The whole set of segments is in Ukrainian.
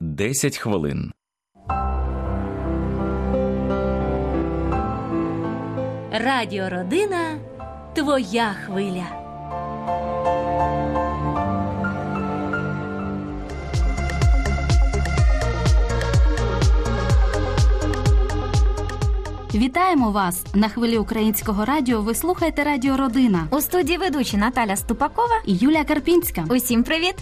10 хвилин. Радіо Родина твоя хвиля. Вітаємо вас на хвилі українського радіо. Ви слухаєте Радіо Родина У студії ведучі Наталя Ступакова. і Юлія Карпінська. Усім привіт!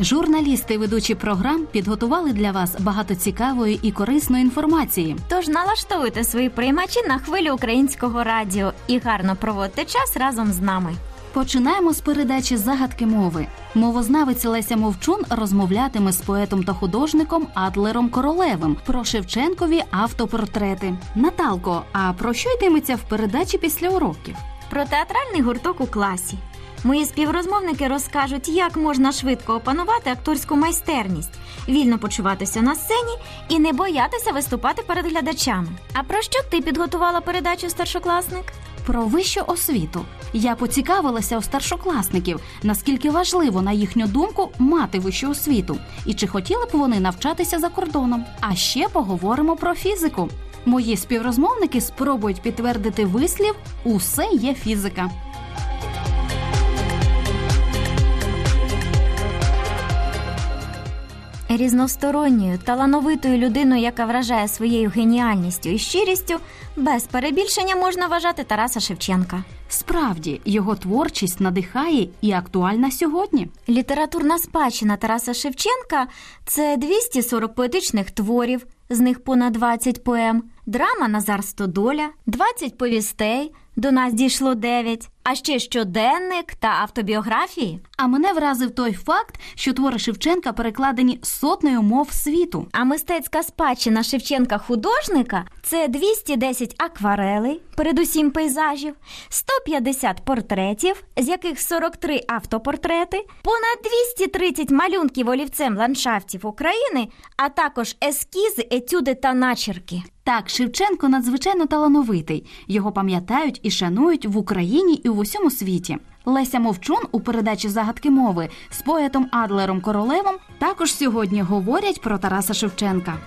Журналісти ведучі програм підготували для вас багато цікавої і корисної інформації. Тож налаштовуйте свої приймачі на хвилю українського радіо і гарно проводьте час разом з нами. Починаємо з передачі загадки мови. Мовознавець Леся Мовчун розмовлятиме з поетом та художником Адлером Королевим про Шевченкові автопортрети. Наталко, а про що йтиметься в передачі після уроків? Про театральний гурток у класі. Мої співрозмовники розкажуть, як можна швидко опанувати акторську майстерність, вільно почуватися на сцені і не боятися виступати перед глядачами. А про що ти підготувала передачу старшокласник? Про вищу освіту я поцікавилася у старшокласників, наскільки важливо, на їхню думку, мати вищу освіту, і чи хотіли б вони навчатися за кордоном. А ще поговоримо про фізику. Мої співрозмовники спробують підтвердити вислів Усе є фізика. Різносторонньою, талановитою людиною, яка вражає своєю геніальністю і щирістю, без перебільшення можна вважати Тараса Шевченка. Справді його творчість надихає і актуальна сьогодні. Літературна спадщина Тараса Шевченка це 240 поетичних творів, з них понад 20 поем, драма Назар Стодоля, 20 повістей, до нас дійшло 9, а ще щоденник та автобіографії. А мене вразив той факт, що твори Шевченка перекладені сотнею мов світу. А мистецька спадщина Шевченка художника це 210 акварелей, передусім пейзажів, 150 портретів, з яких 43 автопортрети, понад 230 малюнків олівцем ландшафтів України, а також ескізи, етюди та начерки. Так, Шевченко надзвичайно талановитий. Його пам'ятають і шанують в Україні і в усьому світі. Леся Мовчун у передачі загадки мови з поетом Адлером Королевом також сьогодні говорять про Тараса Шевченка.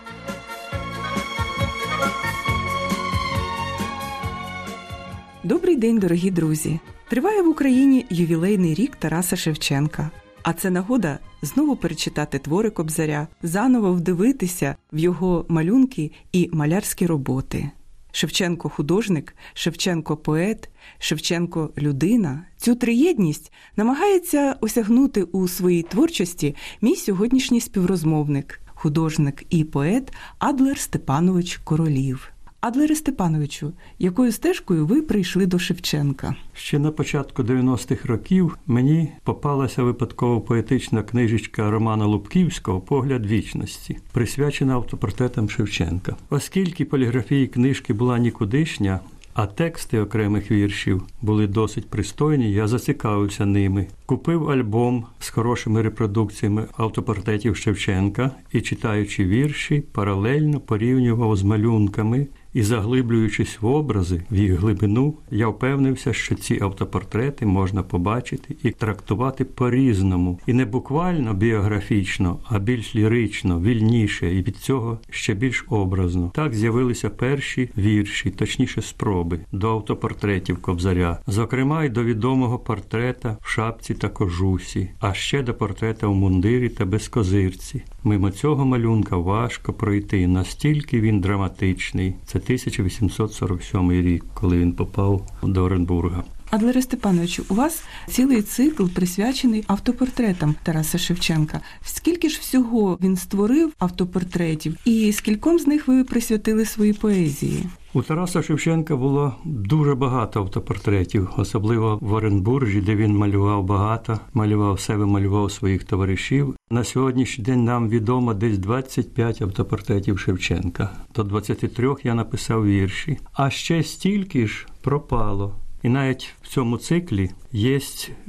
Добрий день, дорогі друзі! Триває в Україні ювілейний рік Тараса Шевченка. А це нагода знову перечитати твори Кобзаря, заново вдивитися в його малюнки і малярські роботи. Шевченко художник, Шевченко поет, Шевченко людина. Цю триєдність намагається осягнути у своїй творчості мій сьогоднішній співрозмовник, художник і поет Адлер Степанович Королів. Адлере Степановичу, якою стежкою ви прийшли до Шевченка? Ще на початку 90-х років мені попалася випадково поетична книжечка Романа Лубківського Погляд вічності, присвячена автопортретам Шевченка. Оскільки поліграфії книжки була нікудишня, а тексти окремих віршів були досить пристойні, я зацікавився ними. Купив альбом з хорошими репродукціями автопортретів Шевченка і, читаючи вірші, паралельно порівнював з малюнками. І заглиблюючись в образи, в їх глибину, я впевнився, що ці автопортрети можна побачити і трактувати по-різному, і не буквально біографічно, а більш лірично, вільніше, і від цього ще більш образно. Так з'явилися перші вірші, точніше спроби до автопортретів Кобзаря, зокрема й до відомого портрета в шапці та кожусі, а ще до портрета в мундирі та безкозирці. Мимо цього малюнка важко пройти, настільки він драматичний. Це 1847 рік, коли він попав до Оренбурга. Адлере Степановичу, у вас цілий цикл присвячений автопортретам Тараса Шевченка. Скільки ж всього він створив автопортретів, і скільком з них ви присвятили свої поезії? У Тараса Шевченка було дуже багато автопортретів, особливо в Оренбуржі, де він малював багато, малював себе, малював своїх товаришів. На сьогоднішній день нам відомо десь 25 автопортретів Шевченка. До 23 я написав вірші, а ще стільки ж пропало. І навіть в цьому циклі є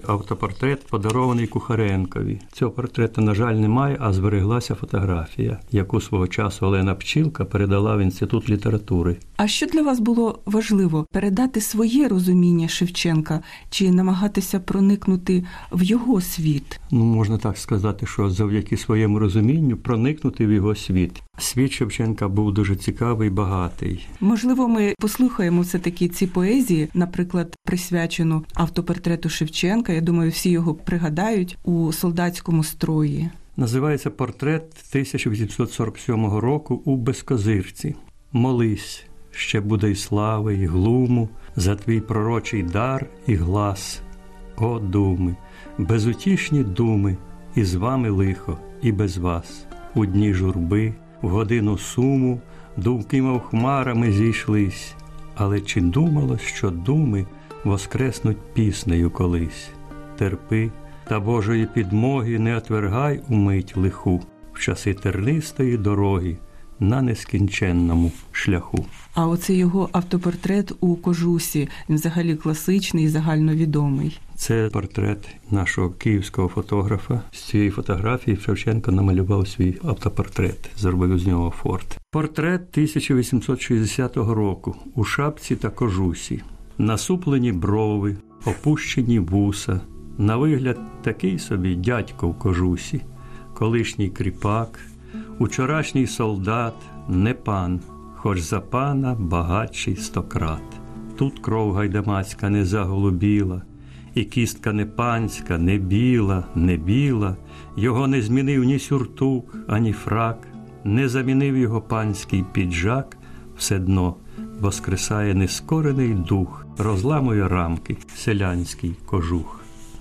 автопортрет, подарований Кухаренкові. Цього портрету, на жаль, немає, а збереглася фотографія, яку свого часу Олена Пчілка передала в інститут літератури. А що для вас було важливо передати своє розуміння Шевченка чи намагатися проникнути в його світ? Ну, можна так сказати, що завдяки своєму розумінню проникнути в його світ. Світ Шевченка був дуже цікавий, багатий. Можливо, ми послухаємо все таки ці поезії, наприклад, присвячену автопортрету Шевченка. Я думаю, всі його пригадають у солдатському строї. Називається портрет 1847 року у Безкозирці. Молись, ще буде й слави, і глуму, за твій пророчий дар і глас. О, думи, безутішні думи, і з вами лихо, і без вас. У дні журби, в годину суму, думки, мов хмарами зійшлись. Але чи думалось, що думи воскреснуть піснею колись? Терпи, та Божої підмоги не отвергай умить лиху в часи тернистої дороги на нескінченному шляху. А оце його автопортрет у кожусі. Він взагалі класичний і загальновідомий. Це портрет нашого київського фотографа. З цієї фотографії Шевченко намалював свій автопортрет, зробив з нього форт. Портрет 1860 року у шапці та кожусі, насуплені брови, опущені вуса. На вигляд такий собі дядько в кожусі, колишній кріпак, учорашній солдат, не пан, хоч за пана багатший стократ. Тут кров гайдамацька не заголубіла, і кістка не панська, не біла, не біла, його не змінив ні сюртук, ані фрак, не замінив його панський піджак, все дно воскресає нескорений дух, розламує рамки, селянський кожух.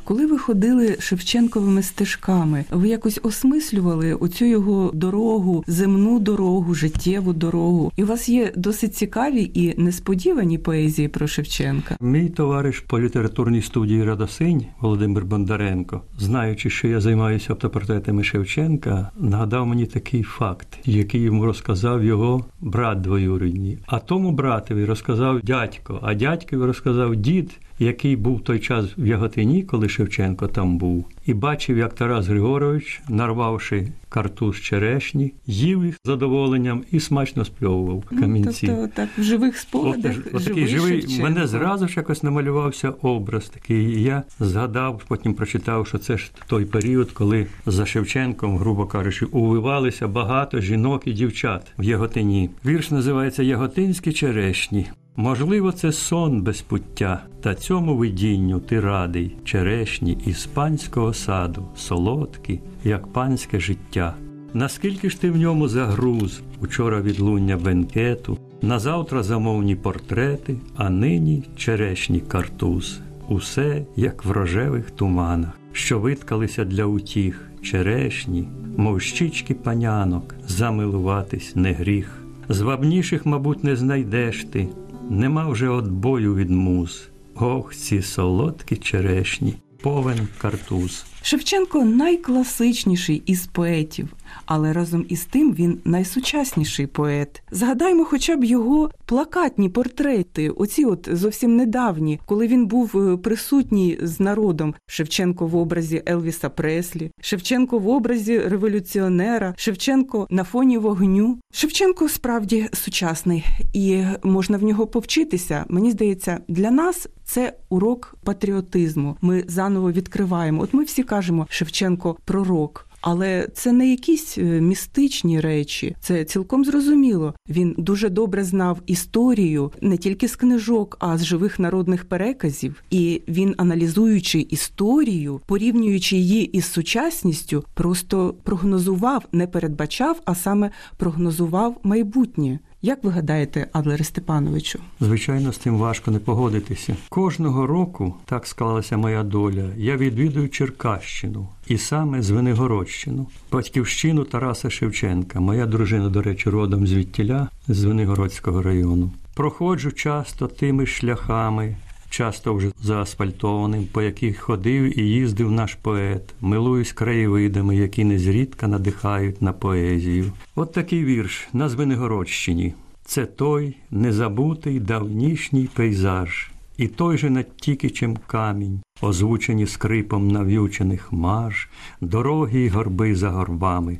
Коли ви ходили Шевченковими стежками, ви якось осмислювали оцю його дорогу, земну дорогу, життєву дорогу. І у вас є досить цікаві і несподівані поезії про Шевченка. Мій товариш по літературній студії Радосинь Володимир Бондаренко, знаючи, що я займаюся автопортретами Шевченка, нагадав мені такий факт, який йому розказав його брат двоюрідний. А тому братові розказав дядько, а дядькові розказав дід. Який був в той час в Яготині, коли Шевченко там був, і бачив, як Тарас Григорович, нарвавши картуз черешні, їв їх з задоволенням і смачно спльовував камінці. Ну, тобто, так в живих спогадах От, от живий живий Шевченко. мене зразу ж якось намалювався образ такий. І я згадав, потім прочитав, що це ж той період, коли за Шевченком, грубо кажучи, увивалися багато жінок і дівчат в Яготині. Вірш називається Яготинські черешні. Можливо, це сон без пуття, та цьому видінню ти радий, черешні із панського саду, солодкі, як панське життя. Наскільки ж ти в ньому загруз, учора відлуння бенкету, назавтра замовні портрети, а нині черешні картуз. Усе, як в рожевих туманах, що виткалися для утіх, черешні, мов щічки панянок, замилуватись не гріх. Звабніших, мабуть, не знайдеш ти, нема вже отбою від муз. Ох, ці солодкі черешні, повен картуз. Шевченко найкласичніший із поетів, але разом із тим він найсучасніший поет. Згадаймо хоча б його плакатні портрети, оці от зовсім недавні, коли він був е, присутній з народом. Шевченко в образі Елвіса Преслі, Шевченко в образі революціонера, Шевченко на фоні вогню. Шевченко справді сучасний, і можна в нього повчитися. Мені здається, для нас це урок патріотизму. Ми заново відкриваємо. От ми всі кажемо Шевченко пророк. Але це не якісь е, містичні речі, це цілком зрозуміло. Він дуже добре знав історію не тільки з книжок, а з живих народних переказів. І він, аналізуючи історію, порівнюючи її із сучасністю, просто прогнозував, не передбачав, а саме прогнозував майбутнє. Як ви гадаєте, Адлере Степановичу? Звичайно, з тим важко не погодитися. Кожного року так склалася моя доля. Я відвідую Черкащину і саме Звенигородщину, батьківщину Тараса Шевченка. Моя дружина, до речі, родом звідтіля з Звенигородського району. Проходжу часто тими шляхами. Часто вже заасфальтованим, по яких ходив і їздив наш поет, милуюсь краєвидами, які незрідка надихають на поезію. От такий вірш на Звенигородщині. Це той незабутий давнішній пейзаж, і той же над Тікичем камінь, озвучені скрипом нав'ючених маж, дороги й горби за горбами.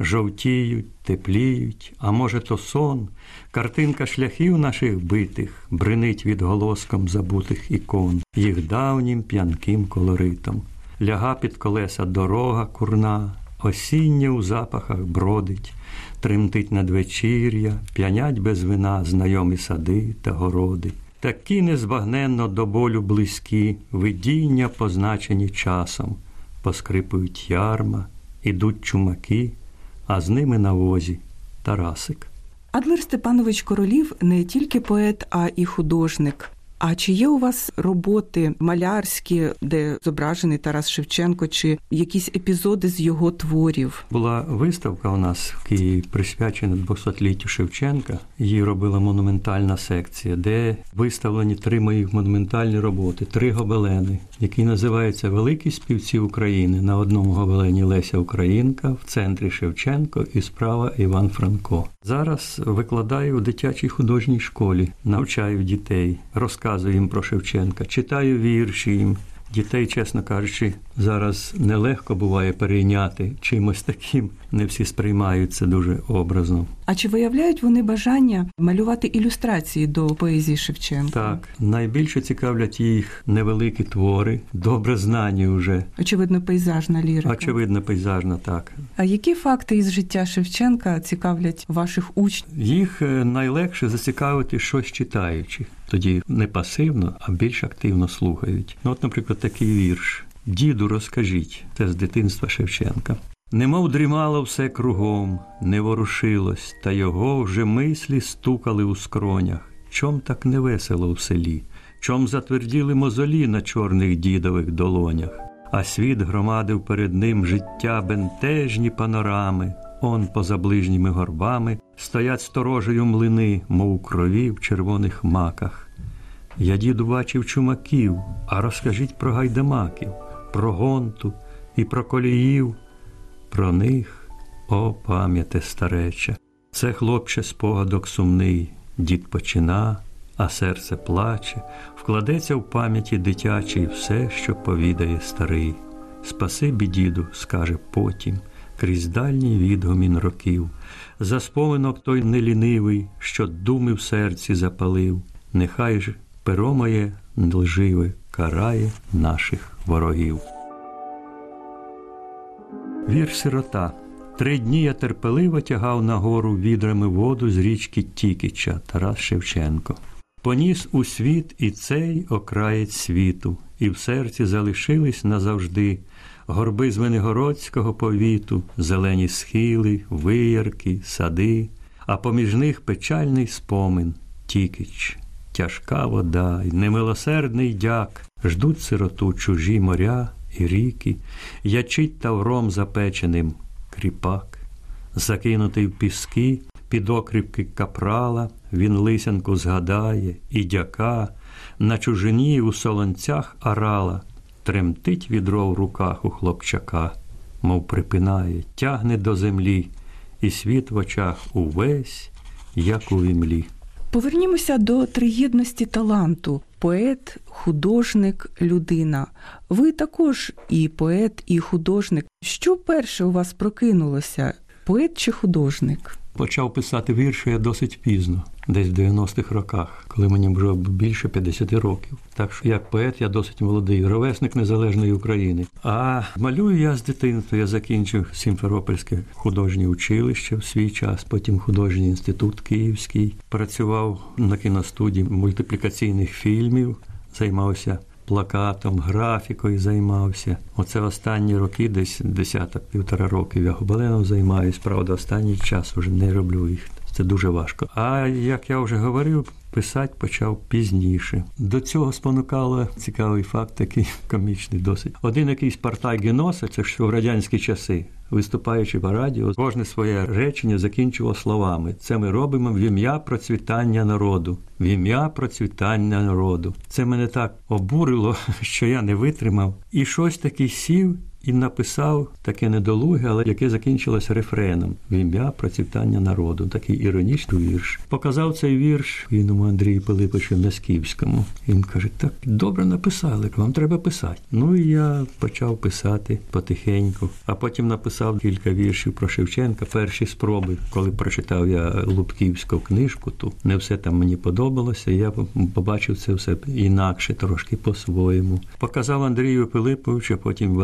Жовтіють, тепліють, а може, то сон, картинка шляхів наших битих бринить відголоском забутих ікон, їх давнім п'янким колоритом. Ляга під колеса дорога курна, осіння у запахах бродить, тремтить надвечір'я, п'янять без вина знайомі сади та городи. Такі незбагненно до болю близькі, видіння, позначені часом, поскрипують ярма, ідуть чумаки, а з ними на возі Тарасик. Адлер Степанович Королів не тільки поет, а і художник. А чи є у вас роботи малярські, де зображений Тарас Шевченко, чи якісь епізоди з його творів? Була виставка у нас в Києві присвячена 200-літтю Шевченка. Її робила монументальна секція, де виставлені три мої монументальні роботи, три гобелени, які називаються Великі співці України. На одному гобелені Леся Українка, в центрі Шевченко і справа Іван Франко. Зараз викладаю у дитячій художній школі, навчаю дітей, розказую їм про Шевченка, читаю вірші їм. Дітей, чесно кажучи, зараз нелегко буває перейняти чимось таким. Не всі сприймають це дуже образно. А чи виявляють вони бажання малювати ілюстрації до поезії Шевченка? Так, найбільше цікавлять їх невеликі твори, добре знані вже. Очевидно, пейзажна лірика. Очевидно, пейзажна так. А які факти із життя Шевченка цікавлять ваших учнів? Їх е, найлегше зацікавити щось читаючи. Тоді не пасивно, а більш активно слухають. Ну, от, наприклад, такий вірш. Діду, розкажіть, це з дитинства Шевченка. Немов дрімало все кругом, не ворушилось, та його вже мислі стукали у скронях. Чом так невесело в селі? Чом затверділи мозолі на чорних дідових долонях? А світ громадив перед ним життя бентежні панорами. Он поза ближніми горбами стоять сторожею млини, мов крові в червоних маках. Я діду бачив чумаків, а розкажіть про гайдамаків, про гонту і про коліїв. Про них, о пам'яте стареча, це хлопче спогадок сумний, дід почина, а серце плаче, вкладеться в пам'яті дитячій все, що повідає старий. Спасибі, діду, скаже потім, крізь дальній відгомін років, за споминок той нелінивий, що думи в серці запалив, нехай ж перо моє лживе карає наших ворогів. Вір сирота. Три дні я терпеливо тягав нагору відрами воду з річки Тікіча Тарас Шевченко. Поніс у світ і цей окраєць світу, і в серці залишились назавжди горби з Венегородського повіту, зелені схили, виярки, сади, а поміж них печальний спомин Тікіч. Тяжка вода й немилосердний дяк ждуть сироту чужі моря і ріки, ячить тавром запеченим кріпак, закинутий в піски, під окріпки капрала, він лисянку згадає, і дяка, на чужині у солонцях арала, тремтить відро в руках у хлопчака, мов припинає, тягне до землі, і світ в очах увесь, як у вімлі. Повернімося до триєдності таланту: поет, художник, людина. Ви також і поет, і художник. Що перше у вас прокинулося? Поет чи художник? Почав писати вірші я досить пізно, десь в 90-х роках, коли мені вже більше 50 років. Так що як поет я досить молодий, ровесник незалежної України. А малюю я з дитинства. Я закінчив Сімферопольське художнє училище в свій час, потім художній інститут Київський. Працював на кіностудії мультиплікаційних фільмів, займався. Плакатом, графікою займався. Оце останні роки, десь десяток-півтора років я гобеленом займаюсь. Правда, останній час вже не роблю їх. Це дуже важко. А як я вже говорив, писати почав пізніше. До цього спонукало цікавий факт, такий комічний досить. Один якийсь партай Геноса, це ж в радянські часи. Виступаючи по радіо, кожне своє речення закінчував словами: це ми робимо в ім'я процвітання народу. В ім'я процвітання народу. Це мене так обурило, що я не витримав. І щось таки сів і написав таке недолуге, але яке закінчилося рефреном в ім'я процвітання народу. Такий іронічний вірш. Показав цей вірш війному Андрію Пилиповичу Насківському. Він каже: так добре написали, вам треба писати. Ну і я почав писати потихеньку, а потім написав кілька віршів про Шевченка. Перші спроби, коли прочитав я Лубківську книжку, ту не все там мені подобалося. Я побачив це все інакше, трошки по-своєму. Показав Андрію Пилиповичу, потім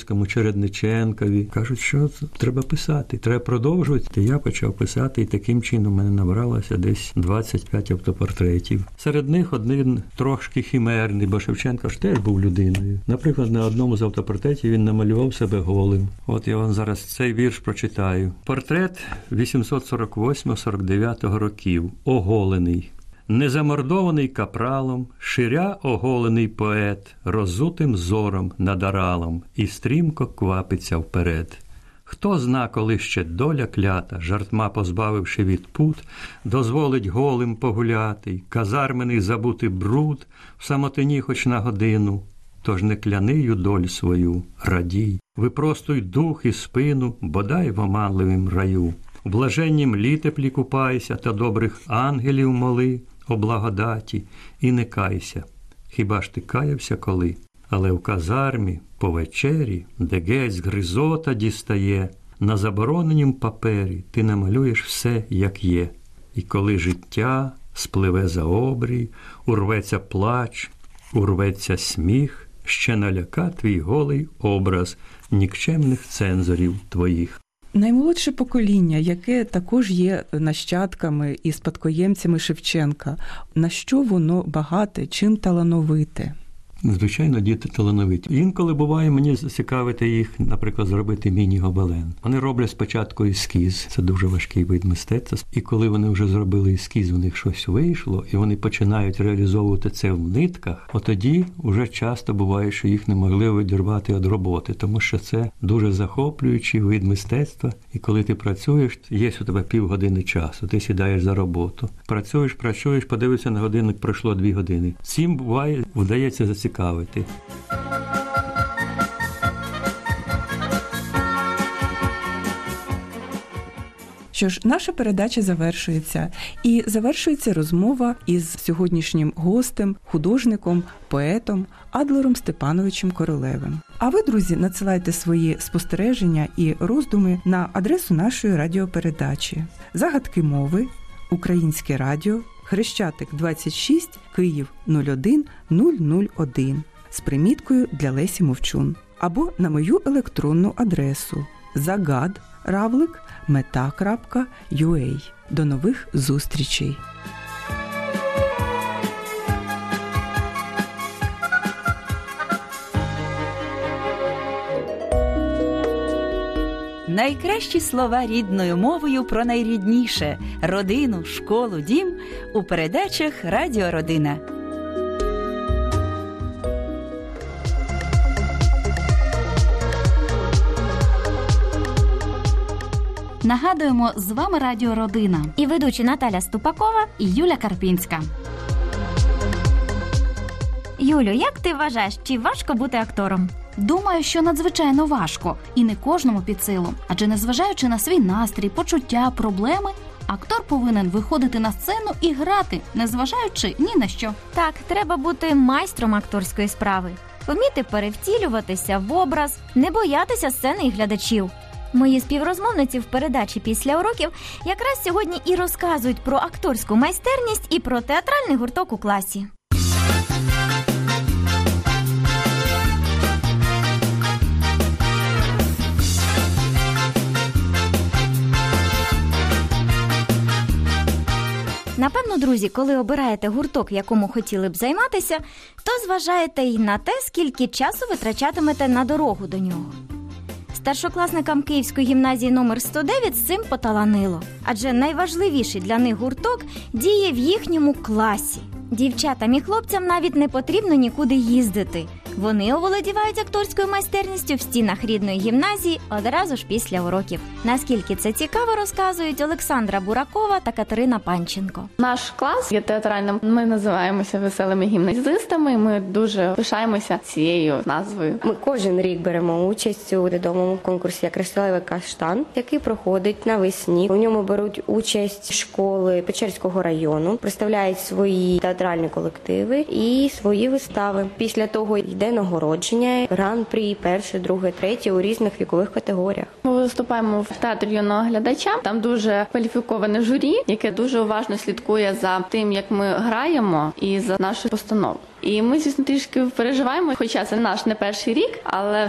Вазилевському, Чередниченкові. Кажуть, що треба писати, треба продовжувати. Я почав писати, і таким чином мене набралося десь 25 автопортретів. Серед них один трошки хімерний, бо Шевченко ж теж був людиною. Наприклад, на одному з автопортретів він намалював себе голим. От я вам зараз цей вірш прочитаю. Портрет 848-49 років, оголений. Незамордований капралом, ширя оголений поет, розутим зором над аралом і стрімко квапиться вперед. Хто зна, коли ще доля клята, жартма позбавивши від пут, дозволить голим погуляти, казармений забути бруд в самотині хоч на годину, тож не кляни доль свою, радій, випростуй дух і спину, бодай в оманливім раю. В блаженнім літеплі купайся та добрих ангелів моли, о благодаті, і не кайся. Хіба ж ти каявся коли? Але в казармі, по вечері, де геть гризота дістає, на забороненім папері ти намалюєш все, як є. І коли життя спливе за обрій, урветься плач, урветься сміх, ще наляка твій голий образ нікчемних цензорів твоїх. Наймолодше покоління, яке також є нащадками і спадкоємцями Шевченка, на що воно багате, чим талановите? Звичайно, діти талановиті. Інколи буває мені зацікавити їх, наприклад, зробити міні-гобелен. Вони роблять спочатку ескіз, це дуже важкий вид мистецтва. І коли вони вже зробили ескіз, у них щось вийшло, і вони починають реалізовувати це в нитках, от тоді вже часто буває, що їх не могли відірвати від роботи, тому що це дуже захоплюючий вид мистецтва. І коли ти працюєш, є у тебе півгодини часу, ти сідаєш за роботу. Працюєш, працюєш, подивишся на годинник, пройшло дві години. Цим буває, вдається зацікавити зацікавити. Що ж, наша передача завершується, і завершується розмова із сьогоднішнім гостем, художником, поетом Адлером Степановичем Королевим. А ви, друзі, надсилайте свої спостереження і роздуми на адресу нашої радіопередачі, загадки мови, Українське радіо. Хрещатик 26 Київ 01 001 з приміткою для Лесі Мовчун або на мою електронну адресу загад равлик мета.ua. До нових зустрічей! Найкращі слова рідною мовою про найрідніше родину, школу, дім у передачах Радіо Родина. Нагадуємо, з вами Радіо Родина І ведучі Наталя Ступакова. і Юля Карпінська. Юлю, як ти вважаєш, чи важко бути актором? Думаю, що надзвичайно важко і не кожному під силу. Адже незважаючи на свій настрій, почуття, проблеми, актор повинен виходити на сцену і грати, незважаючи ні на що. Так, треба бути майстром акторської справи, вміти перевтілюватися в образ, не боятися сцени і глядачів. Мої співрозмовниці в передачі після уроків якраз сьогодні і розказують про акторську майстерність і про театральний гурток у класі. Напевно, друзі, коли обираєте гурток, якому хотіли б займатися, то зважаєте й на те, скільки часу витрачатимете на дорогу до нього. Старшокласникам Київської гімназії номер 109 з цим поталанило, адже найважливіший для них гурток діє в їхньому класі. Дівчатам і хлопцям навіть не потрібно нікуди їздити. Вони оволодівають акторською майстерністю в стінах рідної гімназії одразу ж після уроків. Наскільки це цікаво, розказують Олександра Буракова та Катерина Панченко. Наш клас є театральним. Ми називаємося веселими гімназистами. Ми дуже пишаємося цією назвою. Ми кожен рік беремо участь у відомому конкурсі як «Кришталевий каштан, який проходить навесні. У ньому беруть участь школи Печерського району, представляють свої театральні колективи і свої вистави. Після того йде нагородження, гран-прі, перше, друге, третє у різних вікових категоріях. Ми виступаємо в театрі юного глядача. Там дуже кваліфіковане журі, яке дуже уважно слідкує за тим, як ми граємо, і за нашу постанову. І ми звісно трішки переживаємо, хоча це наш не перший рік, але